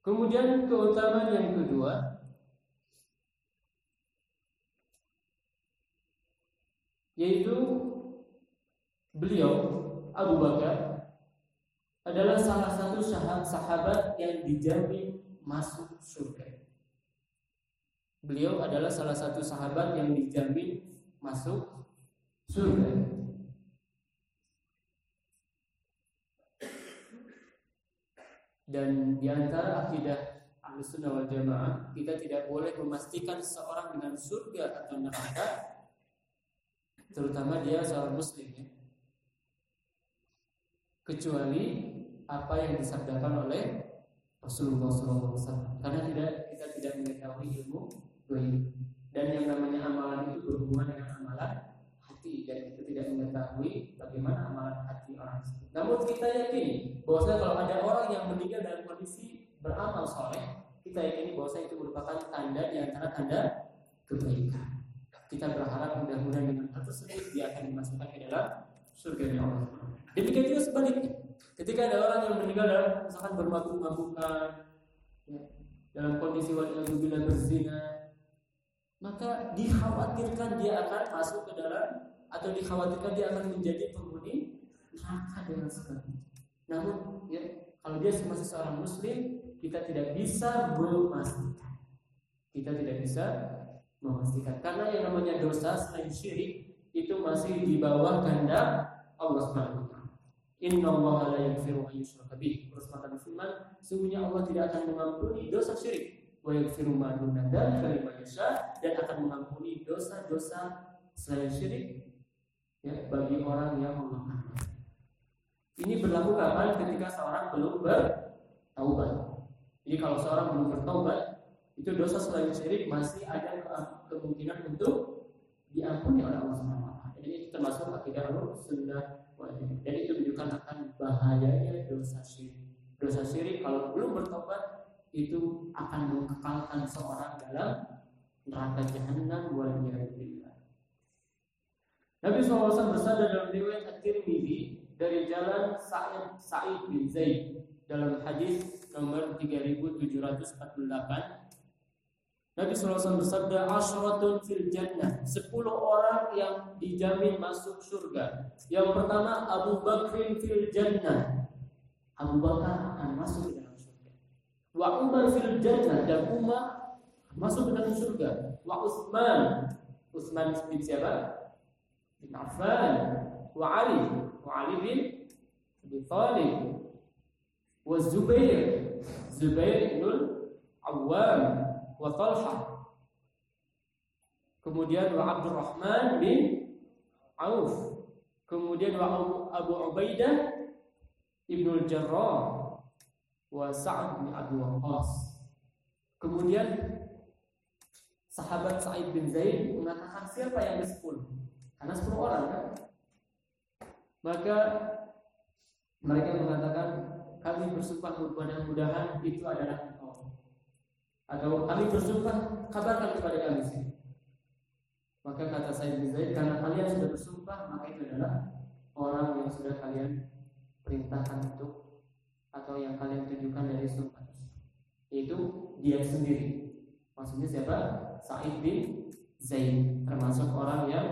Kemudian keutamaan yang kedua yaitu beliau Abu Bakar adalah salah satu sahabat yang dijamin masuk surga. Beliau adalah salah satu sahabat yang dijamin masuk surga. Dan di antara akidah Ahlussunnah wal Jamaah, kita tidak boleh memastikan seseorang dengan surga atau neraka terutama dia seorang muslim ya. Kecuali apa yang disabdakan oleh Rasulullah SAW karena tidak kita tidak mengetahui ilmu gaib dan yang namanya amalan itu berhubungan dengan amalan hati dan kita tidak mengetahui bagaimana amalan hati orang tersebut. Namun kita yakini bahwa kalau ada orang yang meninggal dalam kondisi beramal soleh, kita yakini bahwa itu merupakan tanda di antara tanda kebaikan. Kita berharap mudah-mudahan dengan hal tersebut dia akan dimasukkan ke dalam surga Allah. Demikian juga sebaliknya. Ketika ada orang yang meninggal dalam misalkan bermabuk-mabukan, ya, dalam kondisi waliyadzubillah berzina, maka dikhawatirkan dia akan masuk ke dalam atau dikhawatirkan dia akan menjadi penghuni neraka dengan sebab Namun ya kalau dia masih seorang muslim, kita tidak bisa memastikan. Kita tidak bisa memastikan. Karena yang namanya dosa selain syirik itu masih di bawah kehendak Allah Subhanahu wa taala. Inna Allah la yaghfiru an yushraka bih. Terus maka firman, sungguhnya Allah tidak akan mengampuni dosa syirik. Wa yaghfiru ma duna dzalika liman yasha dan akan mengampuni dosa-dosa selain syirik ya bagi orang yang Allah Ini berlaku kapan ketika seorang belum bertaubat. Jadi kalau seorang belum bertaubat, itu dosa selain syirik masih ada kemungkinan untuk diampuni oleh Allah Subhanahu wa taala. Itu termasuk akidah sunnah. Dan itu menunjukkan akan bahayanya dosa syirik. Dosa syirik kalau belum bertobat itu akan mengekalkan seorang dalam neraka jahanam wal Nabi SAW bersabda dalam riwayat At-Tirmidzi dari jalan Sa'id Sa'id bin Zaid dalam hadis nomor 3748 Nabi SAW bersabda Asyaratun fil jannah. Sepuluh orang yang dijamin masuk surga. Yang pertama Abu Bakrin fil jannah. Abu Bakar akan masuk ke dalam surga. Wa Umar fil jannah Dan Umar masuk ke dalam surga. Wa Utsman. Utsman bin siapa? Bin Affan. Wa Ali. Wa Ali bin Abi Talib Wa Zubair. Zubair bin Awam wa Talha. Kemudian wa Abdurrahman bin Auf. Kemudian wa Abu Ubaidah Ibnu Jarrah wa Sa'ad bin Abi Waqqas. Kemudian sahabat Sa'id bin Zaid mengatakan siapa yang ke-10? Karena 10 orang kan. Maka mereka mengatakan kami bersumpah mudah-mudahan itu adalah atau kami bersumpah kabarkan kepada kami sih. Maka kata saya bin Zaid karena kalian sudah bersumpah maka itu adalah orang yang sudah kalian perintahkan untuk atau yang kalian tunjukkan dari sumpah yaitu dia sendiri. Maksudnya siapa? Sa'id bin Zaid termasuk orang yang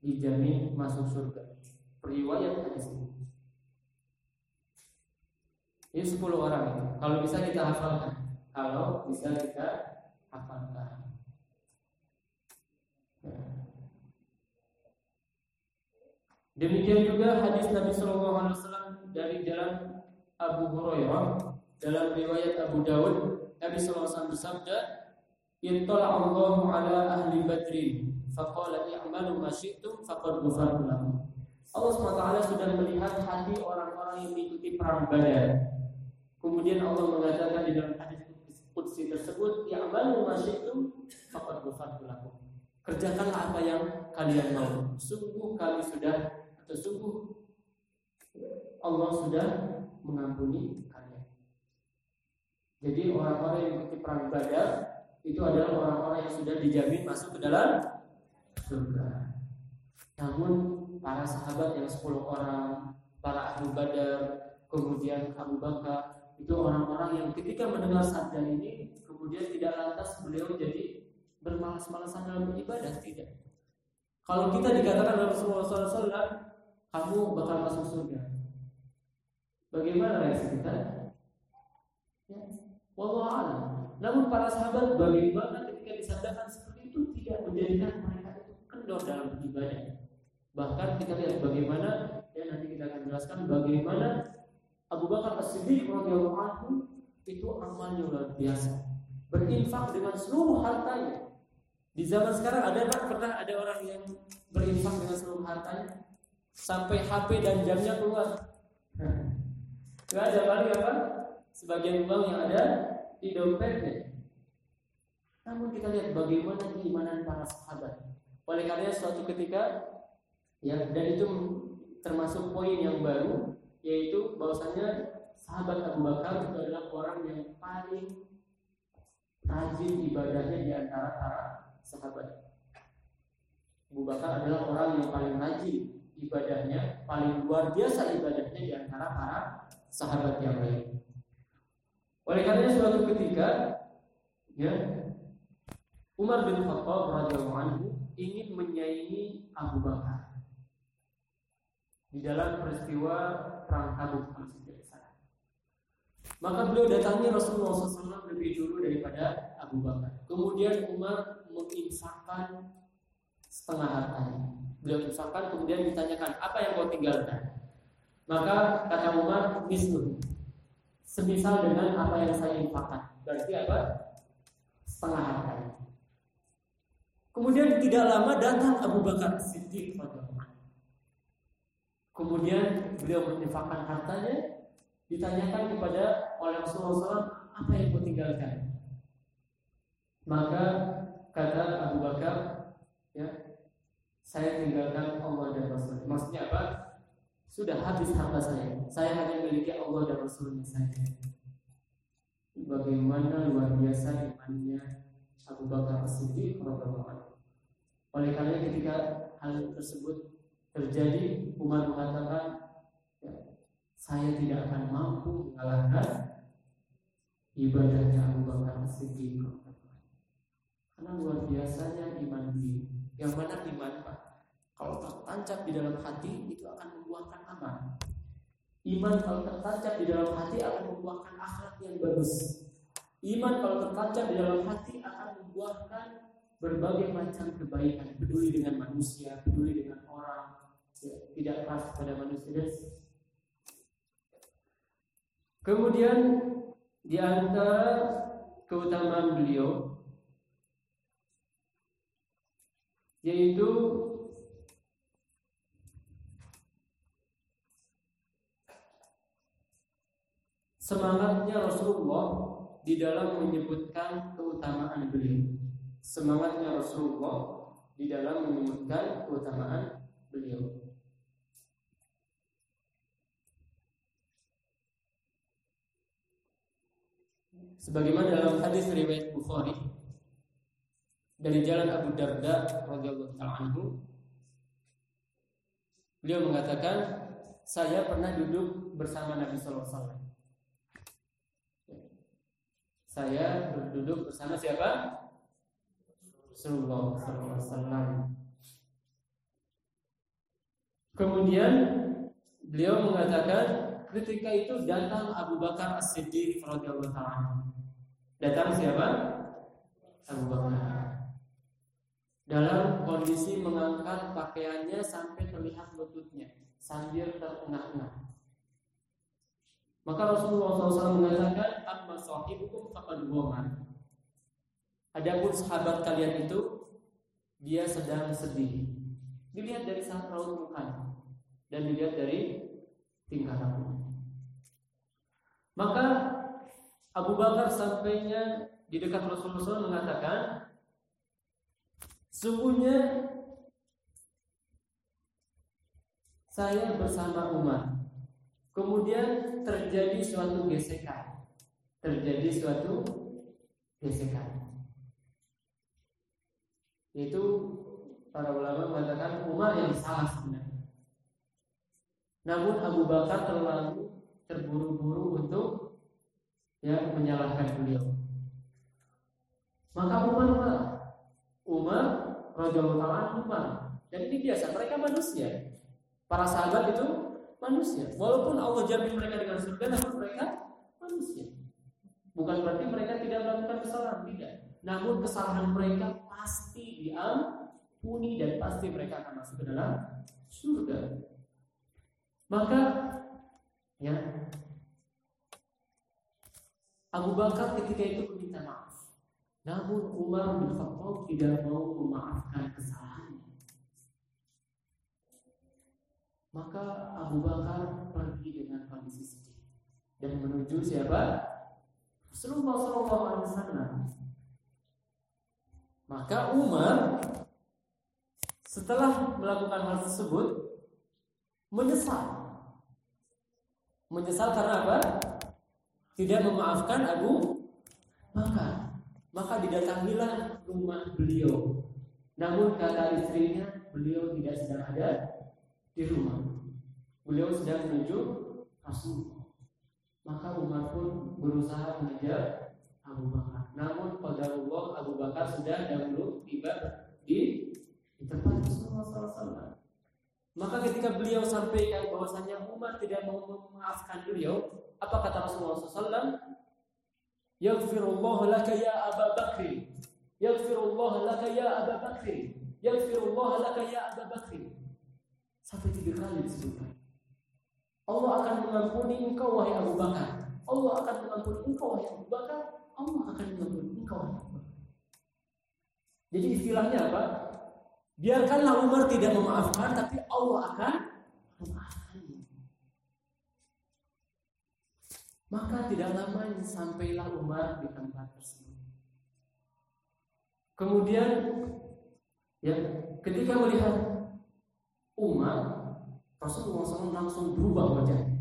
dijamin masuk surga. Periwayat hadis ini. Ini 10 orang. Kalau bisa kita hafalkan kalau bisa kita hafalkan. Demikian juga hadis Nabi Shallallahu Alaihi Wasallam dari jalan Abu Hurairah dalam riwayat Abu Dawud Nabi Shallallahu Alaihi Wasallam bersabda, "Ittala Allah ala ahli Badrin, faqala i'malu ma syi'tum faqad ghafartu lakum." Allah SWT sudah melihat hati orang-orang yang mengikuti perang Badar. Kemudian Allah mengatakan di dalam hadis Qudsi tersebut ya'malu ma syi'tum faqad ghafartu lakum. Kerjakanlah apa yang kalian mau. Sungguh kami sudah atau sungguh Allah sudah mengampuni kalian. Jadi orang-orang yang mengikuti perang Badar itu adalah orang-orang yang sudah dijamin masuk ke dalam surga. Namun para sahabat yang 10 orang, para ahli Badar, kemudian Abu Bakar itu orang-orang yang ketika mendengar sabda ini kemudian tidak lantas beliau jadi bermalas-malasan dalam beribadah tidak. Kalau kita dikatakan oleh Rasulullah SAW, kamu bakal masuk surga. Bagaimana reaksi kita? Ya, Namun para sahabat bagaimana ketika disabdakan seperti itu tidak menjadikan mereka itu kendor dalam beribadah. Bahkan kita lihat bagaimana ya nanti kita akan jelaskan bagaimana Abu Bakar As-Siddiq radhiyallahu anhu itu amalnya luar biasa. Berinfak dengan seluruh hartanya. Di zaman sekarang ada kan pernah ada orang yang berinfak dengan seluruh hartanya sampai HP dan jamnya keluar. (laughs) Gak ada paling apa? Sebagian uang yang ada di dompetnya. Namun kita lihat bagaimana keimanan para sahabat. Oleh karena suatu ketika ya dan itu termasuk poin yang baru yaitu bahwasanya sahabat Abu Bakar itu adalah orang yang paling rajin ibadahnya di antara para sahabat. Abu Bakar adalah orang yang paling rajin ibadahnya, paling luar biasa ibadahnya di antara para sahabat yang lain. Oleh karena suatu ketika ya Umar bin Khattab radhiyallahu anhu ingin menyaingi Abu Bakar di dalam peristiwa perang Tabuk Maka beliau datangi Rasulullah SAW lebih dulu daripada Abu Bakar. Kemudian Umar menginfakkan setengah hartanya. Beliau infakkan kemudian ditanyakan apa yang kau tinggalkan. Maka kata Umar mislu semisal dengan apa yang saya infakkan. Berarti apa? Setengah hartanya. Kemudian tidak lama datang Abu Bakar Siddiq Kemudian beliau menginfakkan hartanya, ditanyakan kepada oleh Rasulullah SAW apa yang kau tinggalkan. Maka kata Abu Bakar, ya saya tinggalkan Allah dan Rasul. Maksudnya apa? Sudah habis harta saya. Saya hanya memiliki Allah dan Rasulnya saja. Bagaimana luar biasa imannya Abu Bakar As-Siddiq Oleh karena ketika hal tersebut terjadi, Umar mengatakan, ya, saya tidak akan mampu mengalahkan ibadahnya Abu Bakar As-Siddiq. Karena luar biasanya iman dia. Yang mana iman Pak? Kalau tertancap di dalam hati itu akan membuahkan amal. Iman kalau tertancap di dalam hati akan membuahkan akhlak yang bagus. Iman kalau tertancap di dalam hati akan membuahkan berbagai macam kebaikan, peduli dengan manusia, peduli dengan orang, tidak keras pada manusia. Kemudian di antara keutamaan beliau yaitu semangatnya Rasulullah di dalam menyebutkan keutamaan beliau. Semangatnya Rasulullah di dalam menyebutkan keutamaan beliau. Sebagaimana dalam hadis riwayat Bukhari dari jalan Abu Darda radhiyallahu anhu beliau mengatakan saya pernah duduk bersama Nabi sallallahu alaihi wasallam saya duduk bersama siapa? Rasulullah SAW. Kemudian beliau mengatakan ketika itu datang Abu Bakar As-Siddiq radhiyallahu taala. Datang siapa? Abu Bakar. Dalam kondisi mengangkat pakaiannya sampai terlihat lututnya sambil terengah-engah. Maka Rasulullah SAW mengatakan, "Amma sahibukum faqad ghamar." Adapun sahabat kalian itu dia sedang sedih. Dilihat dari saat raut muka dan dilihat dari tingkah laku. Maka Abu Bakar sampainya di dekat Rasulullah SAW mengatakan, sungguhnya saya bersama Umar Kemudian terjadi suatu gesekan. Terjadi suatu gesekan. Itu para ulama mengatakan Umar yang salah sebenarnya. Namun Abu Bakar terlalu terburu-buru untuk ya menyalahkan beliau. Maka Umar marah. Umar radhiyallahu Umar. Dan ini biasa, mereka manusia. Para sahabat itu manusia. Walaupun Allah jamin mereka dengan surga, namun mereka manusia. Bukan berarti mereka tidak melakukan kesalahan, tidak. Namun kesalahan mereka pasti diampuni dan pasti mereka akan masuk ke dalam surga. Maka ya Abu Bakar ketika itu meminta maaf. Namun Umar bin Khattab tidak mau memaafkan kesalahan Maka Abu Bakar pergi dengan kondisi sedih dan menuju siapa? Rasulullah Shallallahu Alaihi Wasallam. Maka Umar setelah melakukan hal tersebut menyesal. Menyesal karena apa? Tidak memaafkan Abu Bakar. maka didatangilah rumah beliau. Namun kata istrinya, beliau tidak sedang ada di rumah. Beliau sedang menuju Rasulullah. Maka Umar pun berusaha mengejar Abu Bakar. Namun pada Allah Abu Bakar sudah dahulu tiba di, di tempat Rasulullah SAW. Maka ketika beliau sampaikan bahwasanya Umar tidak mau memaafkan beliau, apa kata Rasulullah SAW? Yaghfirullah laka ya Abu Bakr. Yaghfirullah laka ya Abu Bakr. Yaghfirullah laka ya Abu Bakr. Sampai tiga kali disebutkan. Allah akan mengampuni engkau wahai Abu Bakar. Allah akan mengampuni engkau wahai Abu Bakar. Allah akan mengampuni engkau wahai Abu Bakar. Jadi istilahnya apa? Biarkanlah Umar tidak memaafkan, tapi Allah akan Maka tidak lama sampailah Umar di tempat tersebut. Kemudian ya ketika melihat Umar, Rasulullah SAW langsung berubah wajah,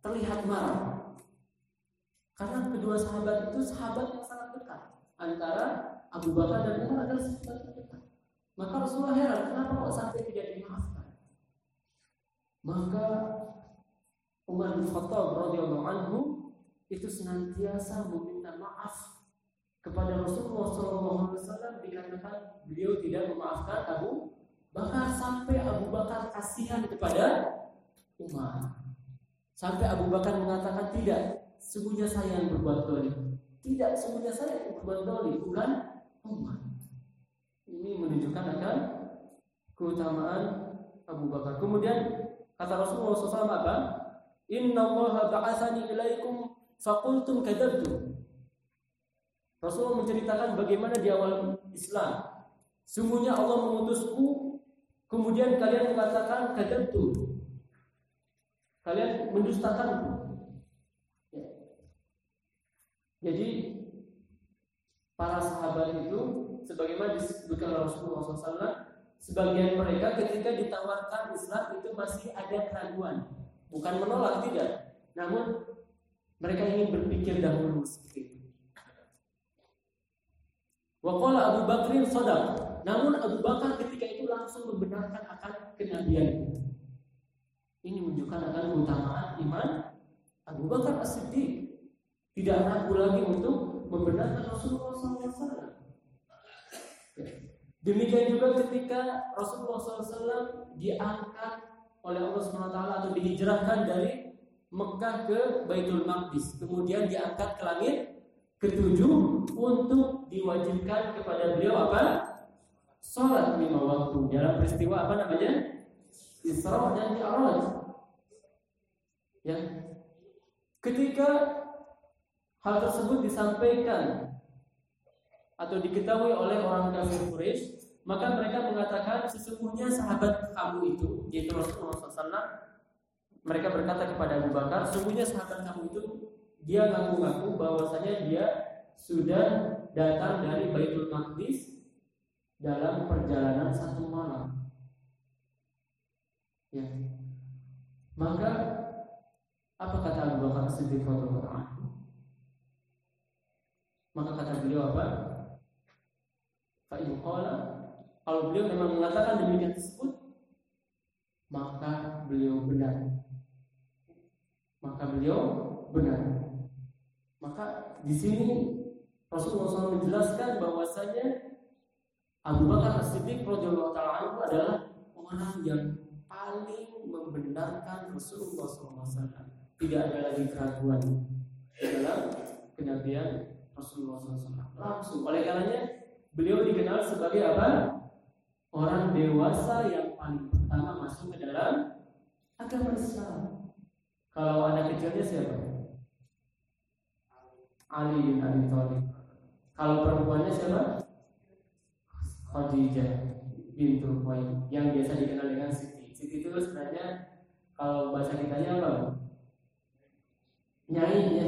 terlihat marah. Karena kedua sahabat itu sahabat yang sangat dekat antara Abu Bakar dan Umar adalah sahabat yang dekat. Maka Rasulullah heran kenapa kok sampai tidak dimaafkan. Maka Umar bin Khattab radhiyallahu anhu itu senantiasa meminta maaf kepada Rasulullah SAW dikarenakan beliau tidak memaafkan Abu Bakar sampai Abu Bakar kasihan kepada Umar. Sampai Abu Bakar mengatakan tidak, sungguhnya saya yang berbuat dolim. Tidak, sungguhnya saya yang berbuat dolim, bukan Umar. Ini menunjukkan akan keutamaan Abu Bakar. Kemudian kata Rasulullah SAW apa? Inna ba'athani ilaikum faqultum kadabtu. Rasulullah menceritakan bagaimana di awal Islam. Sungguhnya Allah mengutusku, kemudian kalian mengatakan kadabtu. Kalian mendustakanku. Ya. Jadi para sahabat itu sebagaimana disebutkan Rasulullah SAW, sebagian mereka ketika ditawarkan Islam itu masih ada keraguan bukan menolak tidak. Namun mereka ingin berpikir dahulu seperti itu. Waqala Abu Bakrin sadaq. Namun Abu Bakar ketika itu langsung membenarkan akan kenabian. Ini menunjukkan akan keutamaan iman Abu Bakar As-Siddiq. Tidak ragu lagi untuk membenarkan Rasulullah SAW. Demikian juga ketika Rasulullah SAW diangkat oleh Allah SWT atau dihijrahkan dari Mekah ke Baitul Maqdis. Kemudian diangkat ke langit ketujuh untuk diwajibkan kepada beliau apa? Sholat lima waktu. Dalam peristiwa apa namanya? Isra dan Mi'raj. Ya. Ketika hal tersebut disampaikan atau diketahui oleh orang kafir Quraisy maka mereka mengatakan sesungguhnya sahabat kamu itu yaitu Rasulullah SAW mereka berkata kepada Abu Bakar sesungguhnya sahabat kamu itu dia ngaku-ngaku bahwasanya dia sudah datang dari Baitul Maqdis dalam perjalanan satu malam. Ya. Maka apa kata Abu Bakar Siddiq maka kata beliau apa? Fa'in qala kalau beliau memang mengatakan demikian tersebut, maka beliau benar. Maka beliau benar. Maka di sini Rasulullah SAW menjelaskan bahwasanya Abu Bakar As-Siddiq radhiyallahu taala adalah orang yang paling membenarkan Rasulullah SAW. Tidak ada lagi keraguan dalam kenabian Rasulullah SAW. Langsung oleh karenanya beliau dikenal sebagai apa? Orang dewasa yang paling pertama masuk ke dalam agama Islam. Kalau anak kecilnya siapa? Ali bin Abi Thalib. Kalau perempuannya siapa? Khadijah bintu Khuwailid yang biasa dikenal dengan Siti. Siti itu sebenarnya kalau bahasa kitanya apa? Nyai ya.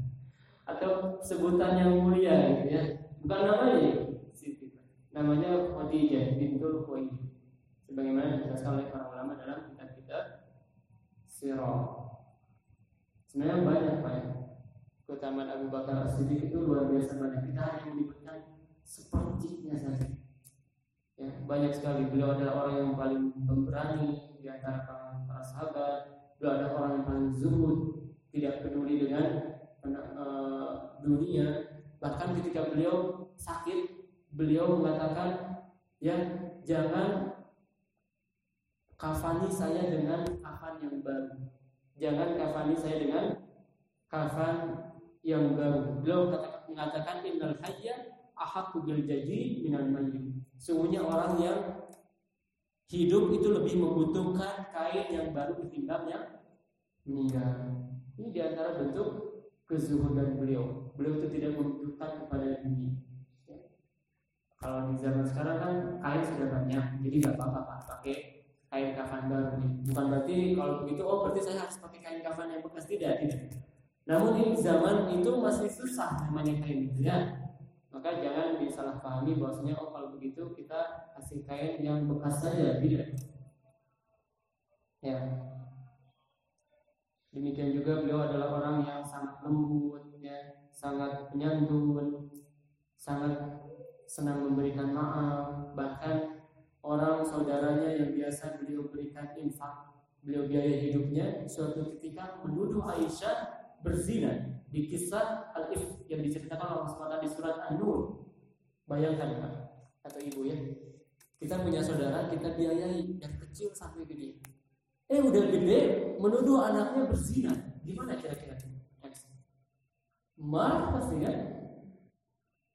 (laughs) Atau sebutan yang mulia gitu ya. Bukan namanya namanya Khadijah bintul Khuwailid sebagaimana dijelaskan oleh para ulama dalam kitab-kitab sirah. Sebenarnya banyak banyak keutamaan Abu Bakar As-Siddiq itu luar biasa banyak. Kita hanya menyebutkan sepertinya saja. Ya, banyak sekali beliau adalah orang yang paling pemberani di antara para, para sahabat. Beliau adalah orang yang paling zuhud, tidak peduli dengan uh, dunia. Bahkan ketika beliau sakit, beliau mengatakan, ya jangan kafani saya dengan kafan yang baru. Jangan kafani saya dengan kafan yang baru. Beliau mengatakan innal hayya ahaqqu bil jadi minal mayyit. Sungguhnya orang yang hidup itu lebih membutuhkan kain yang baru ketimbang yang meninggal. Ini di antara bentuk kezuhudan beliau. Beliau itu tidak membutuhkan kepada dunia. Kalau di zaman sekarang kan kain sudah banyak, jadi nggak apa-apa pakai kain kafan baru nih. Bukan berarti kalau begitu, oh berarti saya harus pakai kain kafan yang bekas tidak, tidak. Namun ini zaman itu masih susah namanya kain ya. Maka jangan disalahpahami bahwasanya oh kalau begitu kita kasih kain yang bekas saja tidak. Ya. Demikian juga beliau adalah orang yang sangat lembut ya, sangat penyantun, sangat senang memberikan maaf, bahkan orang saudaranya yang biasa beliau berikan infak, beliau biaya hidupnya suatu ketika menuduh Aisyah berzina di kisah Al-If yang diceritakan Allah SWT di surat An-Nur. Bayangkan Pak atau Ibu ya. Kita punya saudara, kita biayai yang kecil sampai gede. Eh udah gede menuduh anaknya berzina. Gimana kira-kira? Marah pasti kan?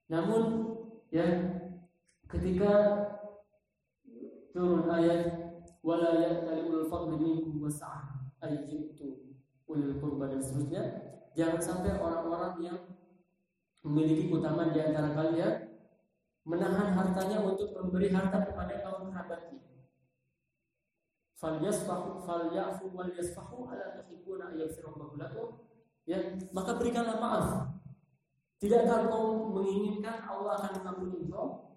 Namun ya ketika turun ayat wala ya'tali ulul fadli minkum wasa'ah ayyibtu ulil kurba dan seterusnya jangan sampai orang-orang yang memiliki keutamaan di antara kalian menahan hartanya untuk memberi harta kepada kaum kerabatnya. Falyasfahu falyafu wal yasfahu ala tuhibbuna ayyafirallahu lakum. Ya maka berikanlah maaf tidakkah kau menginginkan Allah akan mengampuni engkau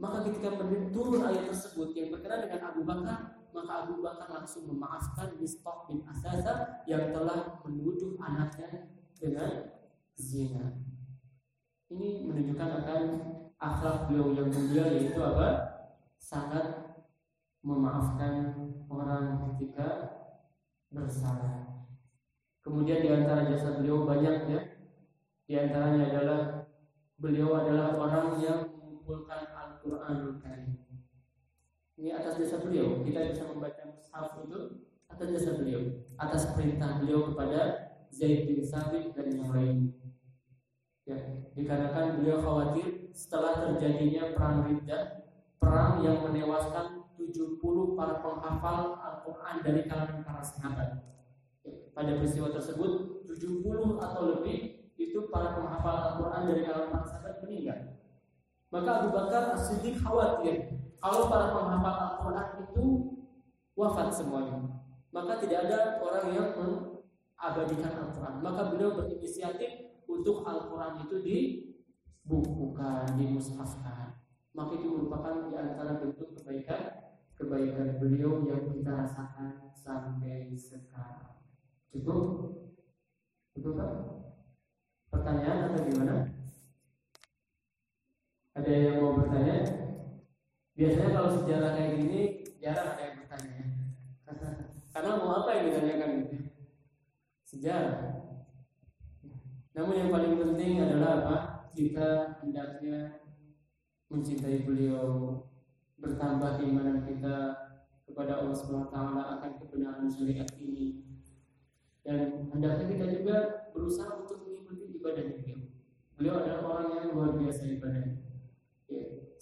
maka ketika turun ayat tersebut yang berkenaan dengan Abu Bakar maka Abu Bakar langsung memaafkan Mistah bin Asasa yang telah menuduh anaknya dengan zina. Ini menunjukkan akan akhlak beliau yang mulia yaitu apa? Sangat memaafkan orang ketika bersalah. Kemudian di antara jasa beliau banyak ya. Di antaranya adalah beliau adalah orang yang mengumpulkan Al-Qur'anul Karim. Ini atas jasa beliau. Kita bisa membaca mushaf itu atas jasa beliau atas perintah beliau kepada Zaid bin Sabit dan yang lain. Ya dikarenakan beliau khawatir setelah terjadinya perang Riddah perang yang menewaskan 70 para penghafal Al-Quran dari kalangan para sahabat. Ya, pada peristiwa tersebut 70 atau lebih itu para penghafal Al-Quran dari kalangan para sahabat meninggal maka Abu Bakar As-Siddiq khawatir kalau para penghafal Al-Quran itu wafat semuanya, maka tidak ada orang yang mengabadikan Al-Quran. Maka beliau berinisiatif untuk Al-Quran itu dibukukan, dimushafkan. Maka itu merupakan di antara bentuk kebaikan kebaikan beliau yang kita rasakan sampai sekarang. Cukup? Cukup Pak? Pertanyaan atau gimana? Ada yang mau bertanya? Biasanya kalau sejarah kayak gini jarang ada yang bertanya ya. (laughs) Karena mau apa yang ditanyakan gitu. Sejarah. Namun yang paling penting adalah apa? Kita hendaknya mencintai beliau, bertambah keimanan kita kepada Allah Subhanahu wa akan kebenaran syariat ini. Dan hendaknya kita juga berusaha untuk ibadah beliau. Beliau adalah orang yang luar biasa ibadahnya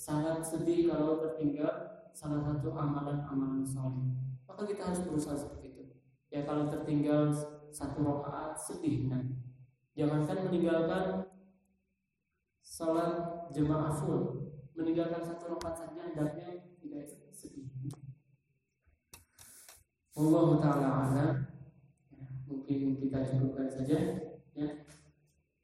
sangat sedih kalau tertinggal salah satu amalan-amalan soleh. Maka kita harus berusaha seperti itu. Ya kalau tertinggal satu rakaat sedih nah. Jangankan meninggalkan sholat jemaah full, meninggalkan satu rakaat saja hendaknya tidak sedih. Allah taala ala ya, mungkin kita cukupkan saja ya